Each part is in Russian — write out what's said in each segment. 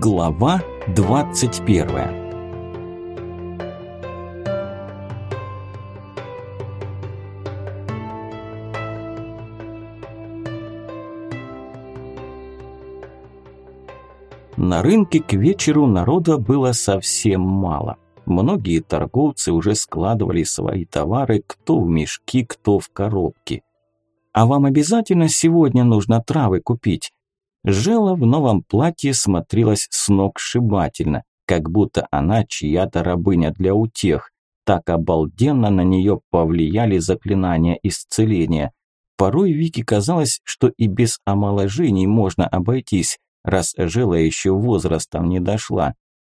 Глава 21 На рынке к вечеру народа было совсем мало. Многие торговцы уже складывали свои товары, кто в мешки, кто в коробки. А вам обязательно сегодня нужно травы купить? Жела в новом платье смотрелась сногсшибательно, как будто она чья-то рабыня для утех. Так обалденно на нее повлияли заклинания исцеления. Порой Вике казалось, что и без омоложений можно обойтись, раз Жела еще возрастом не дошла.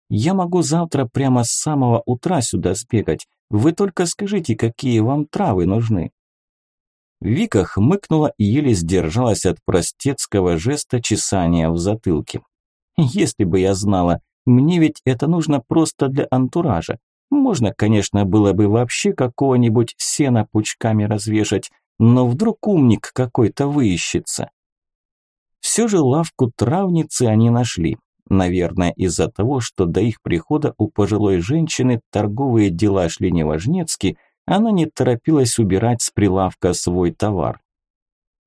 Я могу завтра прямо с самого утра сюда сбегать. Вы только скажите, какие вам травы нужны. Вика хмыкнула и еле сдержалась от простецкого жеста чесания в затылке. Если бы я знала, мне ведь это нужно просто для антуража. Можно, конечно, было бы вообще какого-нибудь сена пучками развешать, но вдруг умник какой-то выищется. Все же лавку травницы они нашли. Наверное, из-за того, что до их прихода у пожилой женщины торговые дела шли неважнецки – она не торопилась убирать с прилавка свой товар.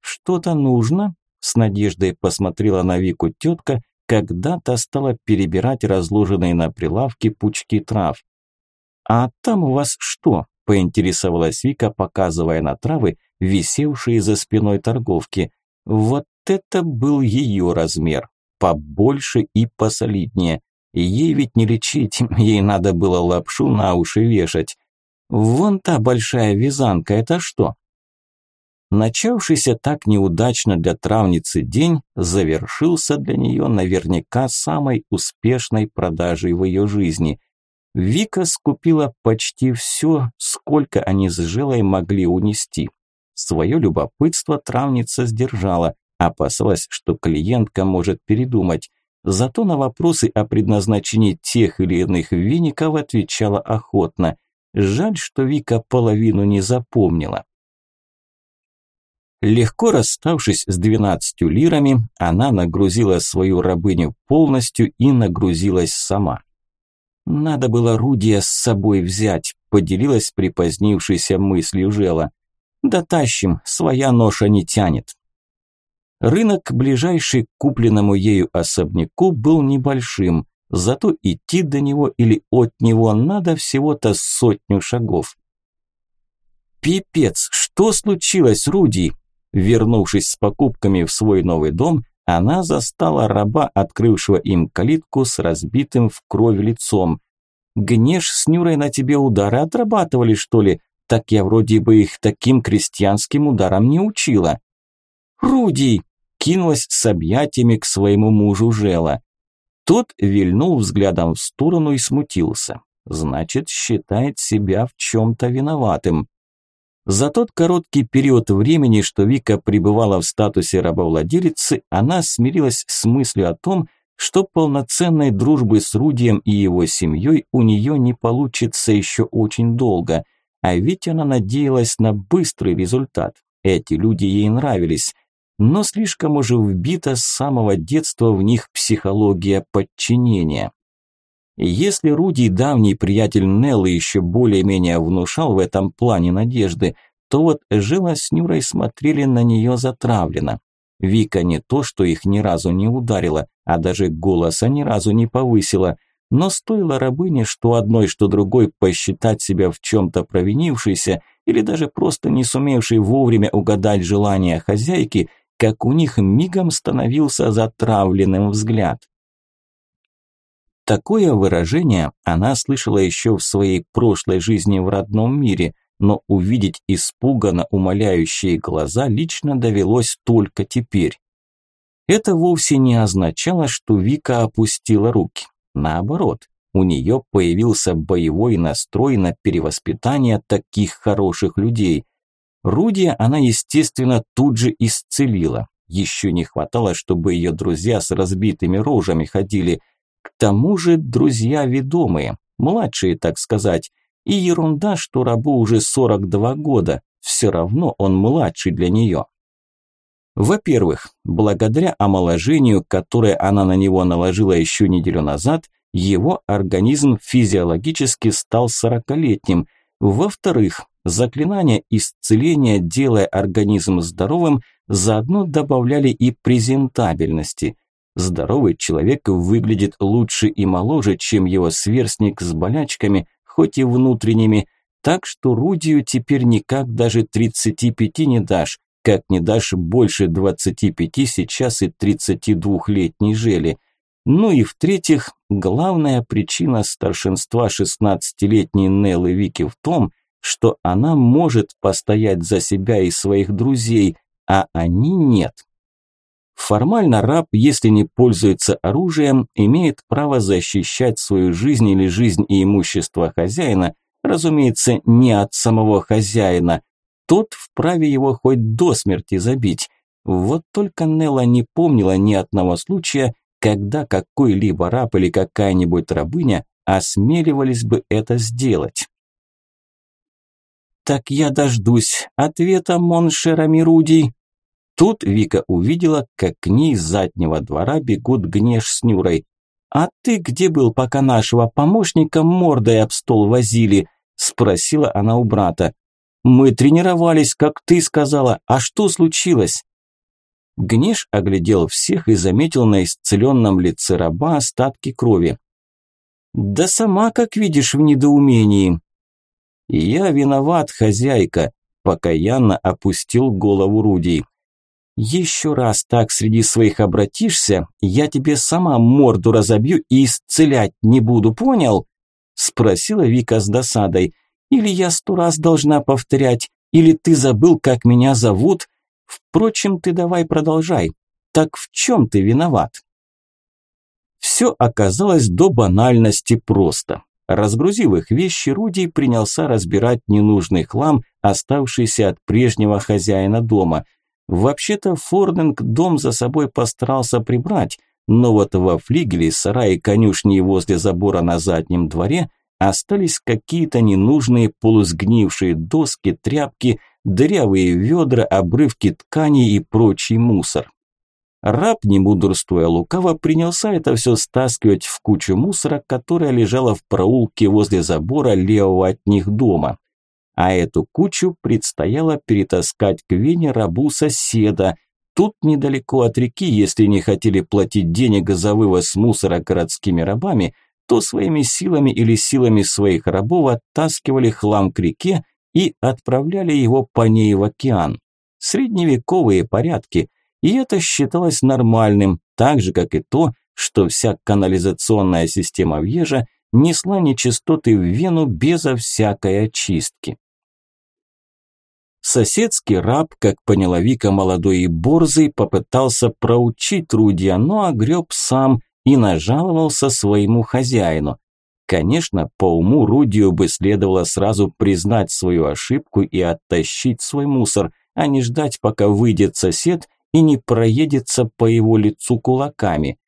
«Что-то нужно?» – с надеждой посмотрела на Вику тетка, когда та стала перебирать разложенные на прилавке пучки трав. «А там у вас что?» – поинтересовалась Вика, показывая на травы, висевшие за спиной торговки. Вот это был ее размер, побольше и посолиднее. Ей ведь не лечить, ей надо было лапшу на уши вешать. Вон та большая вязанка, это что? Начавшийся так неудачно для травницы день завершился для нее наверняка самой успешной продажей в ее жизни. Вика скупила почти все, сколько они с Жилой могли унести. Свое любопытство травница сдержала, опасалась, что клиентка может передумать. Зато на вопросы о предназначении тех или иных веников отвечала охотно. Жаль, что Вика половину не запомнила. Легко расставшись с двенадцатью лирами, она нагрузила свою рабыню полностью и нагрузилась сама. «Надо было Рудия с собой взять», – поделилась припозднившейся мыслью Жела. «Да тащим, своя ноша не тянет». Рынок, ближайший к купленному ею особняку, был небольшим. Зато идти до него или от него надо всего-то сотню шагов. «Пипец, что случилось, Руди?» Вернувшись с покупками в свой новый дом, она застала раба, открывшего им калитку с разбитым в кровь лицом. «Гнеш с Нюрой на тебе удары отрабатывали, что ли? Так я вроде бы их таким крестьянским ударом не учила». «Руди!» – кинулась с объятиями к своему мужу Жела. Тот вильнул взглядом в сторону и смутился. Значит, считает себя в чем-то виноватым. За тот короткий период времени, что Вика пребывала в статусе рабовладелицы, она смирилась с мыслью о том, что полноценной дружбы с Рудием и его семьей у нее не получится еще очень долго. А ведь она надеялась на быстрый результат. Эти люди ей нравились но слишком уже вбита с самого детства в них психология подчинения. Если Руди, давний приятель Неллы, еще более-менее внушал в этом плане надежды, то вот Жила с Нюрой смотрели на нее затравленно. Вика не то, что их ни разу не ударила, а даже голоса ни разу не повысила, но стоило рабыне, что одной, что другой посчитать себя в чем-то провинившейся или даже просто не сумевшей вовремя угадать желания хозяйки – как у них мигом становился затравленным взгляд. Такое выражение она слышала еще в своей прошлой жизни в родном мире, но увидеть испуганно умоляющие глаза лично довелось только теперь. Это вовсе не означало, что Вика опустила руки. Наоборот, у нее появился боевой настрой на перевоспитание таких хороших людей. Рудия она, естественно, тут же исцелила. Еще не хватало, чтобы ее друзья с разбитыми рожами ходили. К тому же друзья ведомые, младшие, так сказать. И ерунда, что рабу уже 42 года, все равно он младший для нее. Во-первых, благодаря омоложению, которое она на него наложила еще неделю назад, его организм физиологически стал сорокалетним. Во-вторых, заклинания исцеления, делая организм здоровым, заодно добавляли и презентабельности. Здоровый человек выглядит лучше и моложе, чем его сверстник с болячками, хоть и внутренними, так что Рудию теперь никак даже 35 не дашь, как не дашь больше 25 сейчас и 32-летней Жели. Ну и в-третьих, главная причина старшинства 16-летней Неллы Вики в том, что она может постоять за себя и своих друзей, а они нет. Формально раб, если не пользуется оружием, имеет право защищать свою жизнь или жизнь и имущество хозяина, разумеется, не от самого хозяина. Тот вправе его хоть до смерти забить. Вот только Нелла не помнила ни одного случая, когда какой-либо раб или какая-нибудь рабыня осмеливались бы это сделать. «Так я дождусь ответа Моншера Мирудий», Тут Вика увидела, как к ней с заднего двора бегут Гнеш с Нюрой. «А ты где был, пока нашего помощника мордой об стол возили?» – спросила она у брата. «Мы тренировались, как ты сказала. А что случилось?» Гнеш оглядел всех и заметил на исцеленном лице раба остатки крови. «Да сама, как видишь, в недоумении». «Я виноват, хозяйка», – покаянно опустил голову Рудий. Еще раз так среди своих обратишься, я тебе сама морду разобью и исцелять не буду, понял? Спросила Вика с досадой. Или я сто раз должна повторять, или ты забыл, как меня зовут? Впрочем, ты давай продолжай. Так в чем ты виноват? Все оказалось до банальности просто. Разгрузив их вещи, Руди принялся разбирать ненужный хлам, оставшийся от прежнего хозяина дома – Вообще-то Фординг дом за собой постарался прибрать, но вот во флигеле, сарае, конюшни и возле забора на заднем дворе остались какие-то ненужные полусгнившие доски, тряпки, дырявые ведра, обрывки тканей и прочий мусор. Раб, не мудрствуя лукаво, принялся это все стаскивать в кучу мусора, которая лежала в проулке возле забора левого от них дома а эту кучу предстояло перетаскать к Вене рабу соседа. Тут недалеко от реки, если не хотели платить денег за вывоз мусора городскими рабами, то своими силами или силами своих рабов оттаскивали хлам к реке и отправляли его по ней в океан. Средневековые порядки, и это считалось нормальным, так же, как и то, что вся канализационная система Вьежа несла нечистоты в Вену безо всякой очистки. Соседский раб, как поняла Вика, молодой и борзый, попытался проучить Рудия, но огреб сам и нажаловался своему хозяину. Конечно, по уму Рудию бы следовало сразу признать свою ошибку и оттащить свой мусор, а не ждать, пока выйдет сосед и не проедется по его лицу кулаками.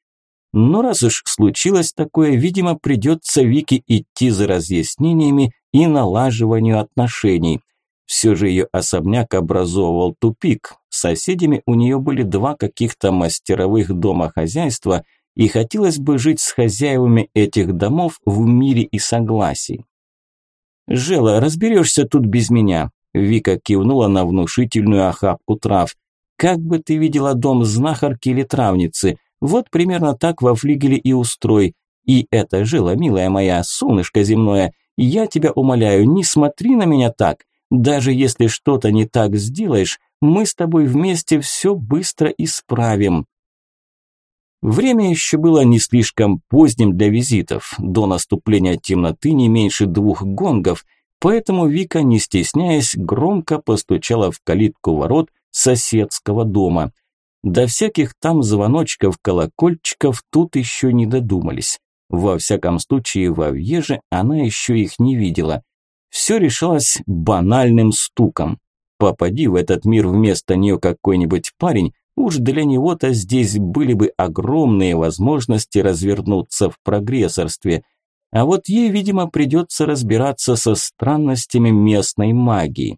Но раз уж случилось такое, видимо, придется Вике идти за разъяснениями и налаживанию отношений – все же ее особняк образовывал тупик. Соседями у нее были два каких-то мастеровых дома хозяйства, и хотелось бы жить с хозяевами этих домов в мире и согласии. «Жела, разберешься тут без меня», – Вика кивнула на внушительную охапку трав. «Как бы ты видела дом знахарки или травницы? Вот примерно так во флигеле и устрой. И это, Жела, милая моя, солнышко земное, я тебя умоляю, не смотри на меня так. Даже если что-то не так сделаешь, мы с тобой вместе все быстро исправим. Время еще было не слишком поздним для визитов. До наступления темноты не меньше двух гонгов, поэтому Вика, не стесняясь, громко постучала в калитку ворот соседского дома. До всяких там звоночков, колокольчиков тут еще не додумались. Во всяком случае, во Вьеже она еще их не видела – все решалось банальным стуком. Попади в этот мир вместо нее какой-нибудь парень, уж для него-то здесь были бы огромные возможности развернуться в прогрессорстве. А вот ей, видимо, придется разбираться со странностями местной магии.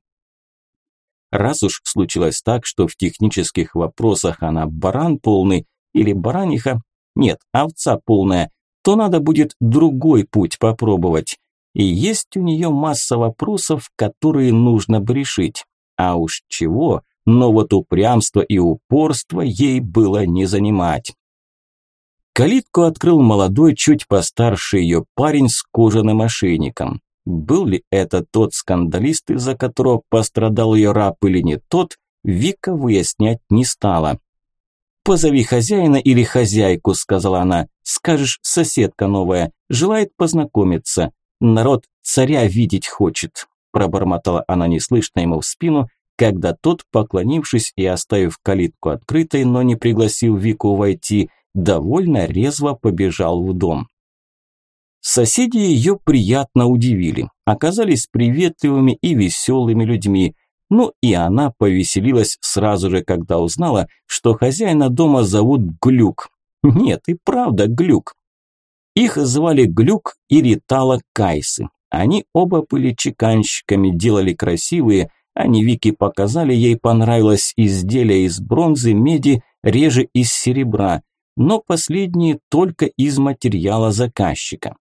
Раз уж случилось так, что в технических вопросах она баран полный или бараниха, нет, овца полная, то надо будет другой путь попробовать. И есть у нее масса вопросов, которые нужно бы решить. А уж чего, но вот упрямство и упорство ей было не занимать. Калитку открыл молодой, чуть постарше ее парень с кожаным ошейником. Был ли это тот скандалист, из-за которого пострадал ее раб или не тот, Вика выяснять не стала. «Позови хозяина или хозяйку», – сказала она. «Скажешь, соседка новая, желает познакомиться. Народ царя видеть хочет», – пробормотала она неслышно ему в спину, когда тот, поклонившись и оставив калитку открытой, но не пригласив Вику войти, довольно резво побежал в дом. Соседи ее приятно удивили, оказались приветливыми и веселыми людьми. Ну и она повеселилась сразу же, когда узнала, что хозяина дома зовут Глюк. Нет, и правда Глюк. Их звали Глюк и Ритала Кайсы. Они оба были чеканщиками, делали красивые, они Вики показали, ей понравилось изделие из бронзы, меди, реже из серебра, но последние только из материала заказчика.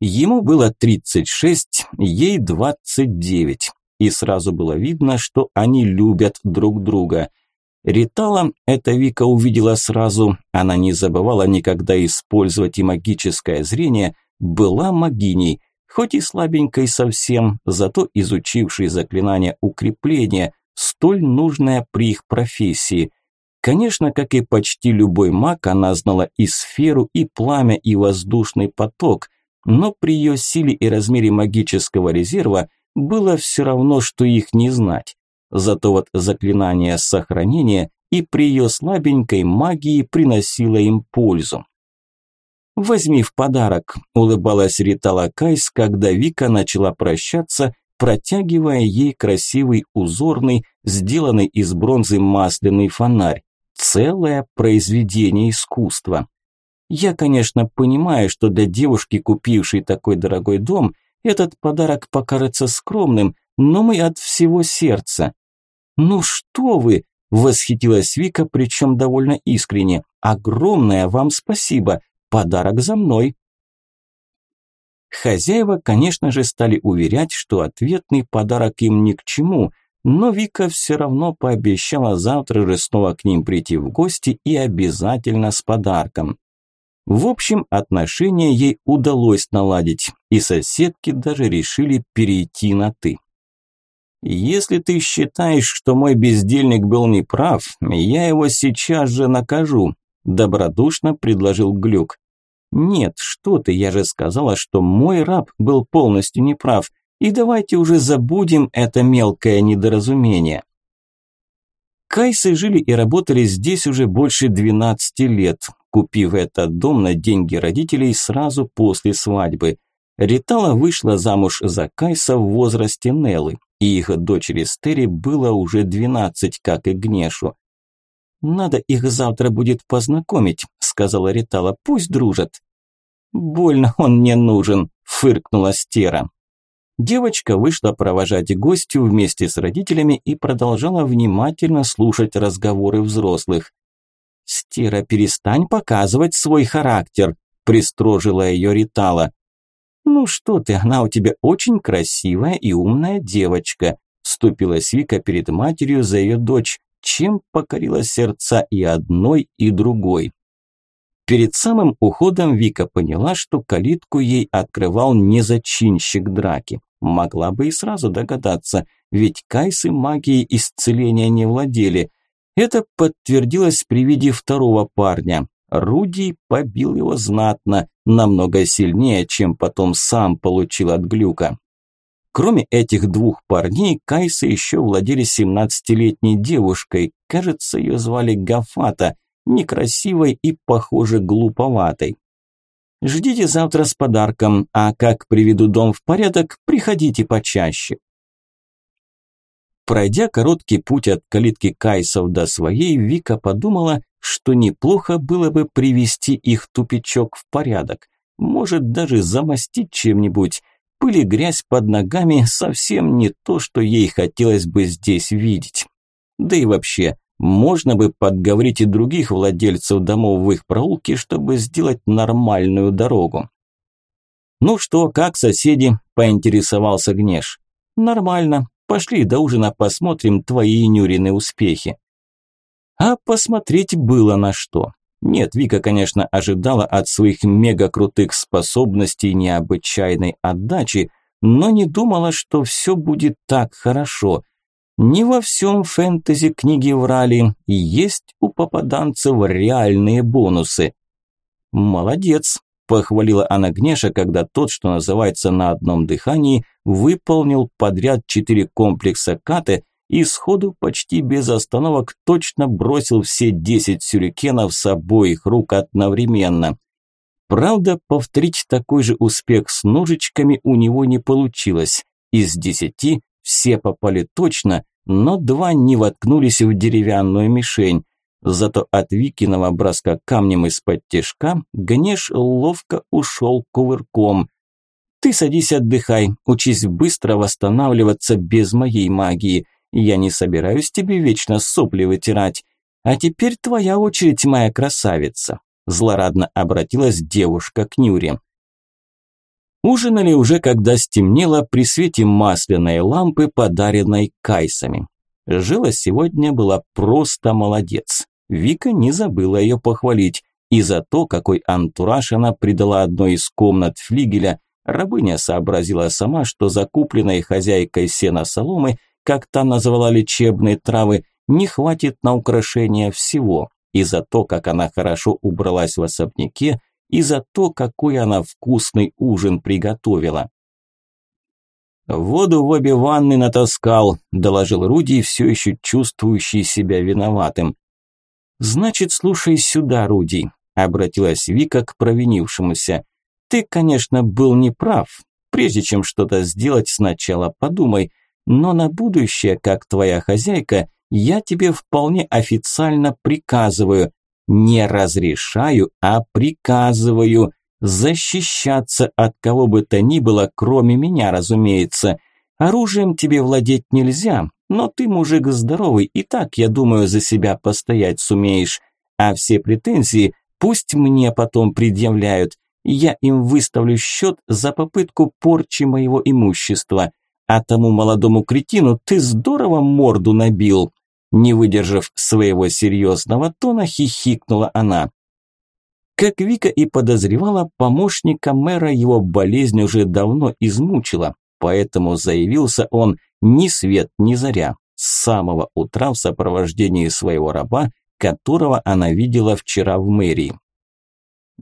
Ему было 36, ей 29, и сразу было видно, что они любят друг друга. Ритала это Вика увидела сразу, она не забывала никогда использовать и магическое зрение, была магиней, хоть и слабенькой совсем, зато изучившей заклинание укрепления, столь нужное при их профессии. Конечно, как и почти любой маг, она знала и сферу, и пламя, и воздушный поток, но при ее силе и размере магического резерва было все равно, что их не знать. Зато вот заклинание сохранения и при ее слабенькой магии приносило им пользу. «Возьми в подарок», – улыбалась Ритала Кайс, когда Вика начала прощаться, протягивая ей красивый узорный, сделанный из бронзы масляный фонарь. Целое произведение искусства. Я, конечно, понимаю, что для девушки, купившей такой дорогой дом, этот подарок покажется скромным, но мы от всего сердца. «Ну что вы!» – восхитилась Вика, причем довольно искренне. «Огромное вам спасибо! Подарок за мной. Хозяева, конечно же, стали уверять, что ответный подарок им ни к чему, но Вика все равно пообещала завтра же снова к ним прийти в гости и обязательно с подарком. В общем, отношения ей удалось наладить, и соседки даже решили перейти на «ты». «Если ты считаешь, что мой бездельник был неправ, я его сейчас же накажу», – добродушно предложил Глюк. «Нет, что ты, я же сказала, что мой раб был полностью неправ, и давайте уже забудем это мелкое недоразумение». Кайсы жили и работали здесь уже больше 12 лет, купив этот дом на деньги родителей сразу после свадьбы. Ритала вышла замуж за Кайса в возрасте Неллы, и их дочери Стери было уже 12, как и Гнешу. «Надо их завтра будет познакомить», – сказала Ритала, – «пусть дружат». «Больно он мне нужен», – фыркнула Стера. Девочка вышла провожать гостю вместе с родителями и продолжала внимательно слушать разговоры взрослых. «Стера, перестань показывать свой характер», – пристрожила ее Ритала. «Ну что ты, она у тебя очень красивая и умная девочка», – вступилась Вика перед матерью за ее дочь, чем покорила сердца и одной, и другой. Перед самым уходом Вика поняла, что калитку ей открывал не зачинщик драки. Могла бы и сразу догадаться, ведь кайсы магией исцеления не владели. Это подтвердилось при виде второго парня. Руди побил его знатно, намного сильнее, чем потом сам получил от глюка. Кроме этих двух парней, Кайсы еще владели 17-летней девушкой, кажется, ее звали Гафата, некрасивой и, похоже, глуповатой. Ждите завтра с подарком, а как приведу дом в порядок, приходите почаще. Пройдя короткий путь от калитки Кайсов до своей, Вика подумала, что неплохо было бы привести их тупичок в порядок, может даже замостить чем-нибудь, Пыль и грязь под ногами совсем не то, что ей хотелось бы здесь видеть. Да и вообще, можно бы подговорить и других владельцев домов в их проулке, чтобы сделать нормальную дорогу. «Ну что, как соседи?» – поинтересовался Гнеш. «Нормально. Пошли до ужина посмотрим твои Нюрины успехи». А посмотреть было на что. Нет, Вика, конечно, ожидала от своих мега-крутых способностей необычайной отдачи, но не думала, что все будет так хорошо. Не во всем фэнтези книги врали, есть у попаданцев реальные бонусы. «Молодец», – похвалила она Гнеша, когда тот, что называется на одном дыхании, выполнил подряд четыре комплекса каты и сходу почти без остановок точно бросил все десять сюрикенов с обоих рук одновременно. Правда, повторить такой же успех с ножичками у него не получилось. Из десяти все попали точно, но два не воткнулись в деревянную мишень. Зато от Викиного броска камнем из-под тяжка Гнеш ловко ушел кувырком. «Ты садись отдыхай, учись быстро восстанавливаться без моей магии. Я не собираюсь тебе вечно сопли вытирать. А теперь твоя очередь, моя красавица. Злорадно обратилась девушка к Нюре. Ужинали уже, когда стемнело при свете масляной лампы, подаренной кайсами. Жила сегодня была просто молодец. Вика не забыла ее похвалить. И за то, какой антураж она придала одной из комнат флигеля, рабыня сообразила сама, что закупленной хозяйкой сена соломы – как та назвала лечебные травы, не хватит на украшение всего. И за то, как она хорошо убралась в особняке, и за то, какой она вкусный ужин приготовила. «Воду в обе ванны натаскал», – доложил Руди, все еще чувствующий себя виноватым. «Значит, слушай сюда, Руди», – обратилась Вика к провинившемуся. «Ты, конечно, был неправ. Прежде чем что-то сделать, сначала подумай, но на будущее, как твоя хозяйка, я тебе вполне официально приказываю, не разрешаю, а приказываю защищаться от кого бы то ни было, кроме меня, разумеется. Оружием тебе владеть нельзя, но ты мужик здоровый, и так, я думаю, за себя постоять сумеешь. А все претензии пусть мне потом предъявляют. Я им выставлю счет за попытку порчи моего имущества. А тому молодому кретину ты здорово морду набил. Не выдержав своего серьезного тона, хихикнула она. Как Вика и подозревала, помощника мэра его болезнь уже давно измучила, поэтому заявился он ни свет ни заря, с самого утра в сопровождении своего раба, которого она видела вчера в мэрии.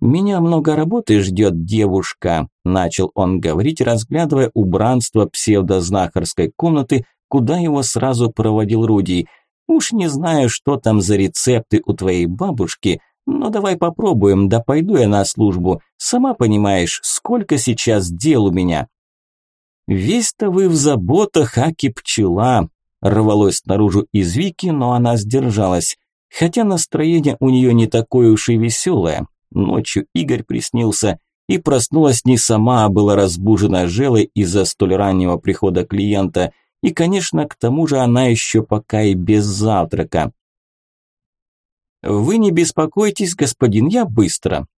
«Меня много работы ждет девушка», – начал он говорить, разглядывая убранство псевдознахарской комнаты, куда его сразу проводил Руди. «Уж не знаю, что там за рецепты у твоей бабушки, но давай попробуем, да пойду я на службу. Сама понимаешь, сколько сейчас дел у меня». «Весь-то вы в заботах, аки пчела», – рвалось наружу из Вики, но она сдержалась. Хотя настроение у нее не такое уж и веселое. Ночью Игорь приснился, и проснулась не сама, а была разбужена Желой из-за столь раннего прихода клиента. И, конечно, к тому же она еще пока и без завтрака. «Вы не беспокойтесь, господин, я быстро».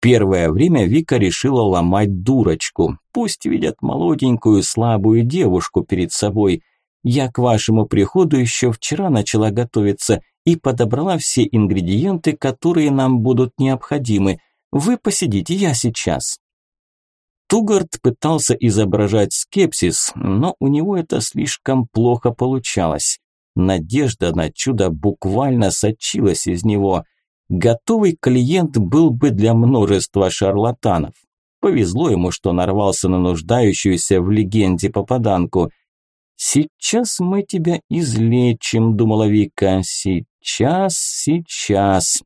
Первое время Вика решила ломать дурочку. Пусть видят молоденькую, слабую девушку перед собой. Я к вашему приходу еще вчера начала готовиться и подобрала все ингредиенты, которые нам будут необходимы. Вы посидите, я сейчас». Тугард пытался изображать скепсис, но у него это слишком плохо получалось. Надежда на чудо буквально сочилась из него. Готовый клиент был бы для множества шарлатанов. Повезло ему, что нарвался на нуждающуюся в легенде попаданку. «Сейчас мы тебя излечим», – думала Вика. «Сейчас, сейчас».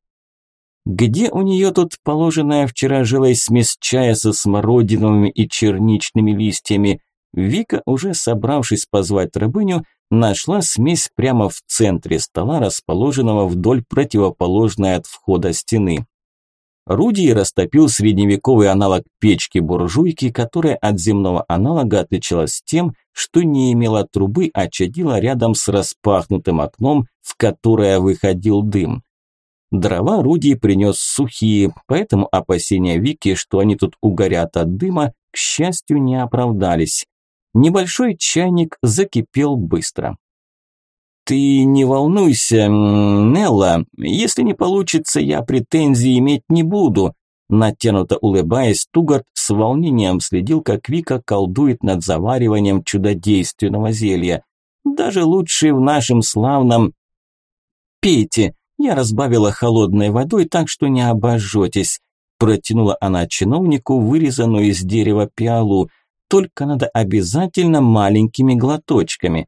Где у нее тут положенная вчера жилась смесь чая со смородиновыми и черничными листьями? Вика, уже собравшись позвать рабыню, нашла смесь прямо в центре стола, расположенного вдоль противоположной от входа стены. Руди растопил средневековый аналог печки-буржуйки, которая от земного аналога отличалась тем, что не имела трубы, а чадила рядом с распахнутым окном, в которое выходил дым. Дрова Руди принес сухие, поэтому опасения Вики, что они тут угорят от дыма, к счастью, не оправдались. Небольшой чайник закипел быстро. «Ты не волнуйся, Нелла, если не получится, я претензий иметь не буду», Натянуто улыбаясь, Тугард с волнением следил, как Вика колдует над завариванием чудодейственного зелья. «Даже лучше в нашем славном...» «Пейте, я разбавила холодной водой, так что не обожжетесь», протянула она чиновнику вырезанную из дерева пиалу. «Только надо обязательно маленькими глоточками».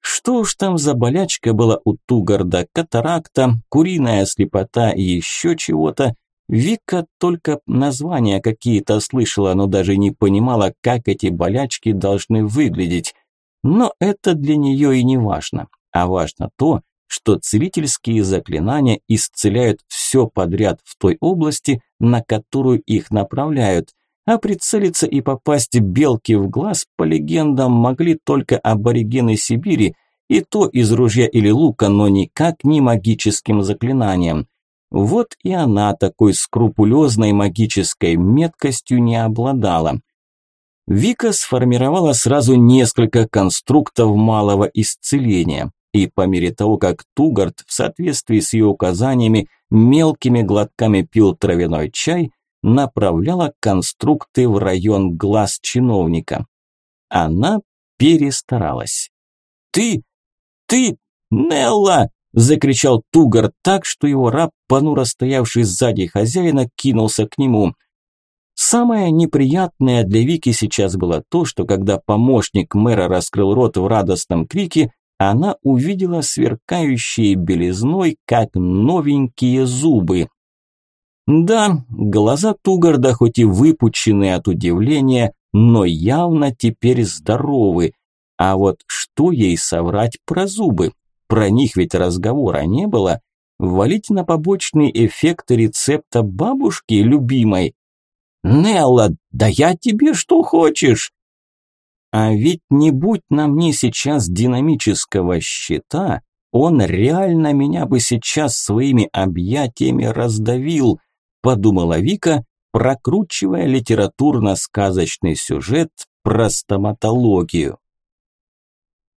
Что уж там за болячка была у Тугарда, катаракта, куриная слепота и еще чего-то. Вика только названия какие-то слышала, но даже не понимала, как эти болячки должны выглядеть. Но это для нее и не важно. А важно то, что целительские заклинания исцеляют все подряд в той области, на которую их направляют. А прицелиться и попасть белке в глаз, по легендам, могли только аборигены Сибири, и то из ружья или лука, но никак не магическим заклинанием. Вот и она такой скрупулезной магической меткостью не обладала. Вика сформировала сразу несколько конструктов малого исцеления, и по мере того, как Тугард в соответствии с ее указаниями мелкими глотками пил травяной чай, направляла конструкты в район глаз чиновника. Она перестаралась. «Ты! Ты! Нелла!» – закричал Тугар так, что его раб, понуро стоявший сзади хозяина, кинулся к нему. Самое неприятное для Вики сейчас было то, что когда помощник мэра раскрыл рот в радостном крике, она увидела сверкающие белизной, как новенькие зубы. Да, глаза Тугарда хоть и выпучены от удивления, но явно теперь здоровы. А вот что ей соврать про зубы? Про них ведь разговора не было. Валить на побочные эффекты рецепта бабушки любимой. «Нелла, да я тебе что хочешь!» А ведь не будь на мне сейчас динамического щита, он реально меня бы сейчас своими объятиями раздавил – подумала Вика, прокручивая литературно-сказочный сюжет про стоматологию.